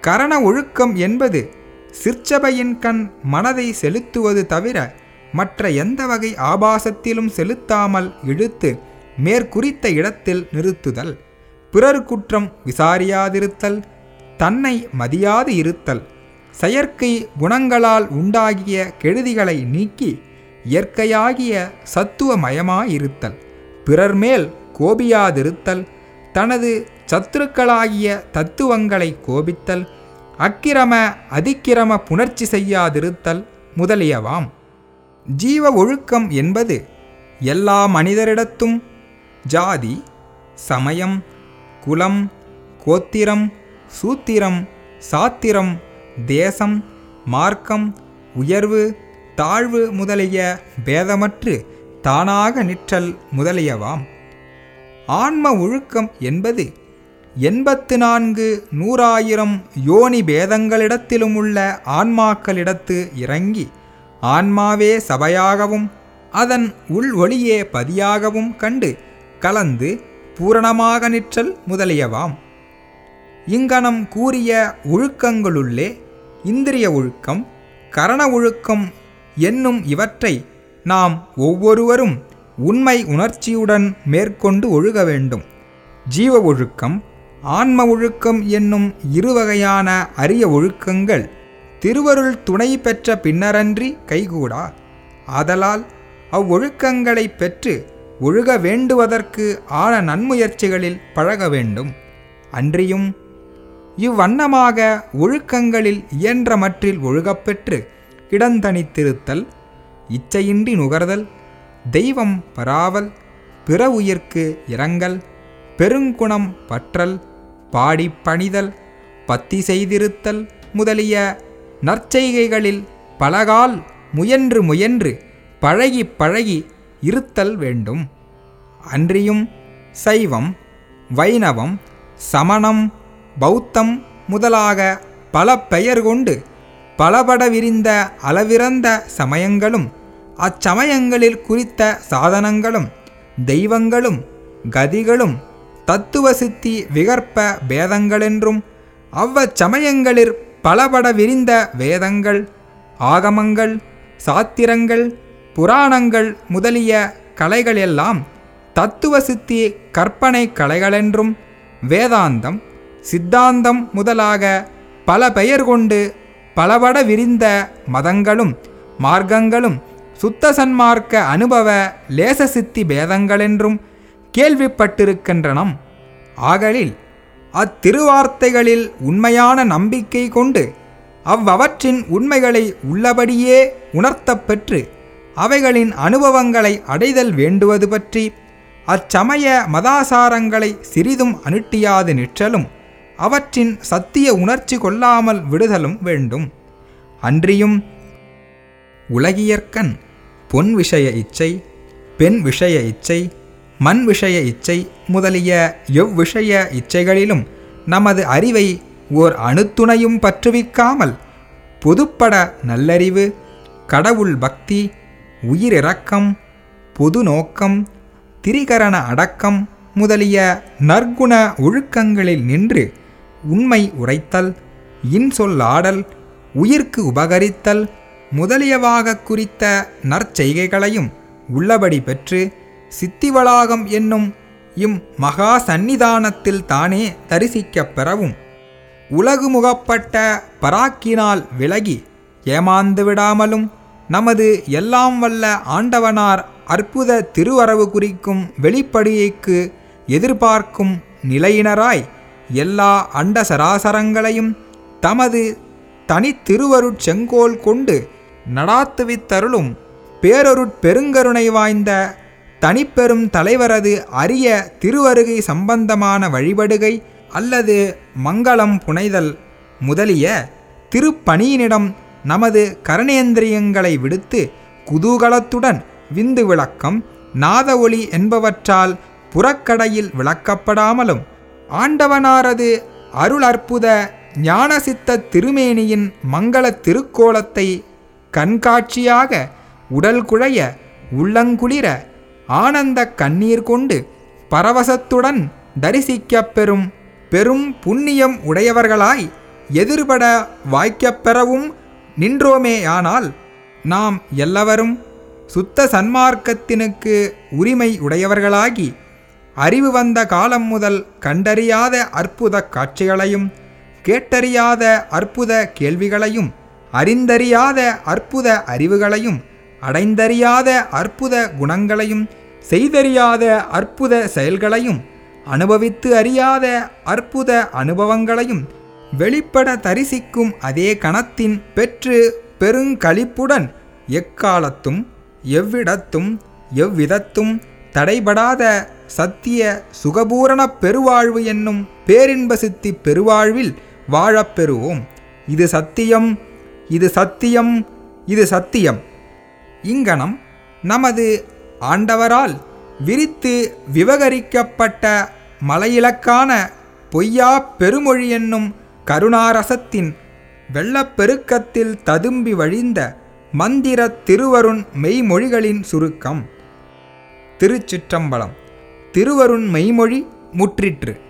கரண ஒழுக்கம் என்பது சிற்சபையின் கண் மனதை செலுத்துவது தவிர மற்ற எந்த வகை ஆபாசத்திலும் செலுத்தாமல் இழுத்து மேற்குறித்த இடத்தில் நிறுத்துதல். பிறர் குற்றம் விசாரியாதிருத்தல் தன்னை மதியாது இருத்தல். செயற்கை குணங்களால் உண்டாகிய கெடுதிகளை நீக்கி இயற்கையாகிய சத்துவமயமாயிருத்தல். பிறர் மேல் கோபியாதிருத்தல் தனது சத்துருக்களாகிய தத்துவங்களை கோபித்தல் அக்கிரம அதிக்கிரம புணர்ச்சி செய்யாதிருத்தல் முதலியவாம். ஜீவ ஒழுக்கம் என்பது எல்லா மனிதரிடத்தும் ஜாதி சமயம் குலம் கோத்திரம் சூத்திரம் சாத்திரம் தேசம் மார்க்கம் உயர்வு தாழ்வு முதலிய பேதமற்று தானாக நிற்றல் முதலியவாம். ஆன்ம ஒழுக்கம் என்பது எண்பத்து நான்கு நூறாயிரம் யோனி பேதங்களிடத்திலும் உள்ள ஆன்மாக்களிடத்து இறங்கி ஆன்மாவே சபையாகவும் அதன் உள் ஒளியே பதியாகவும் கண்டு கலந்து பூரணமாக நிற்றல் முதலியவாம். இங்கனம் கூறிய ஒழுக்கங்களுள்ளே இந்திரிய ஒழுக்கம் கரண ஒழுக்கம் என்னும் இவற்றை நாம் ஒவ்வொருவரும் உண்மை உணர்ச்சியுடன் மேற்கொண்டு ஒழுக வேண்டும். ஜீவ ஒழுக்கம் ஆன்ம ஒழுக்கம் என்னும் இருவகையான அரிய ஒழுக்கங்கள் திருவருள் துணை பெற்ற பின்னரன்றி கைகூடா. ஆதலால் அவ்வொழுக்கங்களை பெற்று ஒழுக வேண்டுவதற்கு ஆன நன்முயற்சிகளில் பழக வேண்டும். அன்றியும் இவ்வண்ணமாக ஒழுக்கங்களில் இயன்ற மற்றில் ஒழுகப்பெற்று கிடந்தனித்திருத்தல் இச்சையின்றி நுகர்தல் தெய்வம் பராவல் பிற உயிர்க்கு இரங்கல் பெருங்குணம் பற்றல் பாடி பணிதல் பத்தி செய்திருத்தல் முதலிய நற்செய்கைகளில் பலகால் முயன்று முயன்று பழகி பழகி இருத்தல் வேண்டும். அன்றியும் சைவம் வைணவம் சமணம் பௌத்தம் முதலாக பல பெயர் கொண்டு பலபட விரிந்த அளவிறந்த சமயங்களும் அச்சமயங்களில் குறித்த சாதனங்களும் தெய்வங்களும் கதிகளும் தத்துவ சித்தி விகற்ப பேதங்களென்றும் அவ்வச்சமயங்களிற் பலபட விரிந்த வேதங்கள் ஆகமங்கள் சாத்திரங்கள் புராணங்கள் முதலிய கலைகளெல்லாம் தத்துவ சித்தி கற்பனை கலைகளென்றும் வேதாந்தம் சித்தாந்தம் முதலாக பல பெயர் கொண்டு பலபட விரிந்த மதங்களும் மார்க்கங்களும் சுத்த சன்மார்க்க அனுபவ லேச சித்தி பேதங்களென்றும் கேள்விப்பட்டிருக்கின்றனம். ஆகலில் அத்திருவார்த்தைகளில் உண்மையான நம்பிக்கை கொண்டு அவ்வவற்றின் உண்மைகளை உள்ளபடியே உணர்த்தப்பெற்று அவைகளின் அனுபவங்களை அடைதல் வேண்டுவது பற்றி அச்சமய மதாசாரங்களை சிறிதும் அனுட்டியாது நிற்றலும் அவற்றின் சத்திய உணர்ச்சி கொள்ளாமல் விடுதலும் வேண்டும். அன்றியும் உலகியற்கண் பொன் விஷய இச்சை பெண் விஷய இச்சை மண் விஷய இச்சை முதலிய எவ்விஷய இச்சைகளிலும் நமது அறிவை ஓர் அணுத்துணையும் பற்றுவிக்காமல் பொதுப்பட நல்லறிவு கடவுள் பக்தி உயிரிறக்கம் பொது நோக்கம் திரிகரண அடக்கம் முதலிய நற்குண ஒழுக்கங்களில் நின்று உண்மை உரைத்தல் இன்சொல்லாடல் உயிர்க்கு உபகரித்தல் முதலியவாக குறித்த நற்செய்கைகளையும் உள்ளபடி பெற்று சித்திவளாகம் என்னும் இம் மகா சந்நிதானத்தில் தானே தரிசிக்கப் பெறவும் உலகுமுகப்பட்ட பராக்கினால் விலகி ஏமாந்து விடாமலும் நமது எல்லாம் வல்ல ஆண்டவனார் அற்புத திருவரவு குறிக்கும் வெளிப்படியைக்கு எதிர்பார்க்கும் நிலையினராய் எல்லா அண்ட சராசரங்களையும் தமது தனித்திருவருட்செங்கோல் கொண்டு நடாத்துவித்தருளும் பேரொருட் பெருங்கருணை வாய்ந்த தனிப்பெரும் தலைவரது அரிய திருவருகை சம்பந்தமான வழிபடுகை அல்லது மங்களம் புனைதல் முதலிய திருப்பணியினிடம் நமது கரணேந்திரியங்களை விடுத்து குதூகலத்துடன் விந்து விளக்கம் நாத ஒளி என்பவற்றால் புறக்கடையில் விளக்கப்படாமலும் ஆண்டவனாரது அருள் அற்புத ஞானசித்த திருமேனியின் மங்கள திருக்கோலத்தை கண்காட்சியாக உடல் குழைய உள்ளங்குளிர ஆனந்த கண்ணீர் கொண்டு பரவசத்துடன் தரிசிக்கப் பெறும் பெரும் புண்ணியம் உடையவர்களாய் எதிர்பட வாய்க்கப் பெறவும் நின்றோமேயானால் நாம் எல்லவரும் சுத்த சன்மார்க்கத்தினுக்கு உரிமை உடையவர்களாகி அறிவு வந்த காலம் முதல் கண்டறியாத அற்புத காட்சிகளையும் கேட்டறியாத அற்புத கேள்விகளையும் அறிந்தறியாத அற்புத அறிவுகளையும் அடைந்தறியாத அற்புத குணங்களையும் செய்தறியாத அற்புத செயல்களையும் அனுபவித்து அறியாத அற்புத அனுபவங்களையும் வெளிப்பட தரிசிக்கும் அதே கணத்தின் பெற்று பெருங்களிப்புடன் எக்காலத்தும் எவ்விடத்தும் எவ்விதத்தும் தடைபடாத சத்திய சுகபூரண பெருவாழ்வு என்னும் பேரின்ப சித்தி பெருவாழ்வில் வாழப் பெறுவோம். இது சத்தியம் இது சத்தியம் இது சத்தியம். இங்கனம் நமது ஆண்டவரால் விரித்து விவகரிக்கப்பட்ட மலையிலக்கான பொய்யா பெருமொழி என்னும் கருணாரசத்தின் வெள்ளப்பெருக்கத்தில் ததும்பி வழிந்த மந்திர திருவருண் மெய்மொழிகளின் சுருக்கம். திருச்சிற்றம்பலம். திருவருண் மெய்மொழி முற்றிற்று.